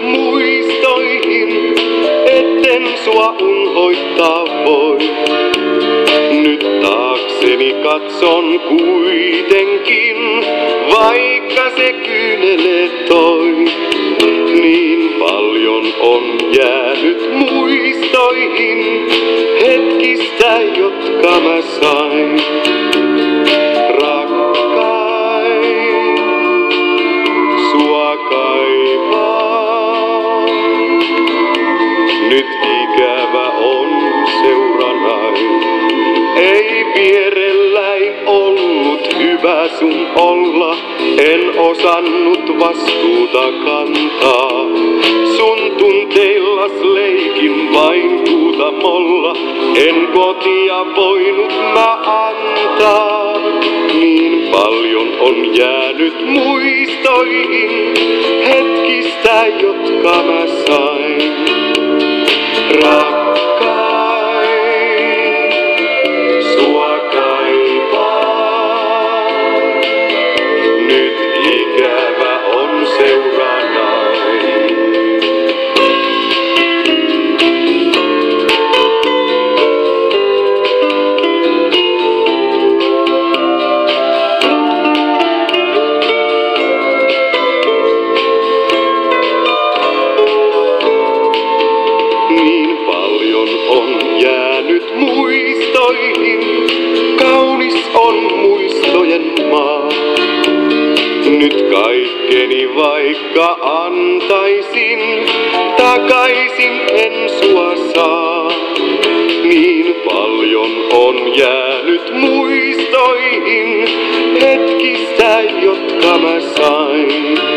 muistoihin, etten sua unhoittaa voi. Nyt taakseni katson kuitenkin, vaikka se kyynele toi. Niin paljon on jäänyt muistoihin, hetkistä, jotka mä sain. Ikävä on seuranai. Ei vierelläin ollut hyvä sun olla, en osannut vastuuta kantaa. Sun tunteillas leikin vain huutamolla, en kotia voinut mä antaa. Niin paljon on jäänyt muistoihin, hetkistä, jotka mä sain. Rock. Muistoihin, kaunis on muistojen maa. Nyt kaikkeni vaikka antaisin, takaisin en sua saa. Niin paljon on jäänyt muistoihin, hetkistä, jotka mä sain.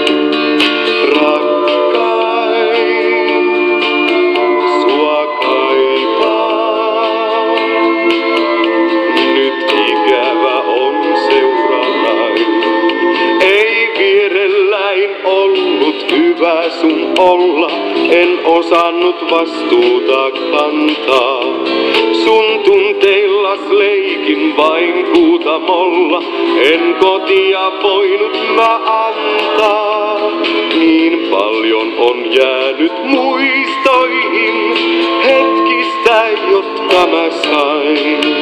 Hyvä sun olla, en osannut vastuuta kantaa. Sun tunteillas leikin vain kuutamolla, en kotia voinut mä antaa. Niin paljon on jäänyt muistoihin, hetkistä, jotka mä sain.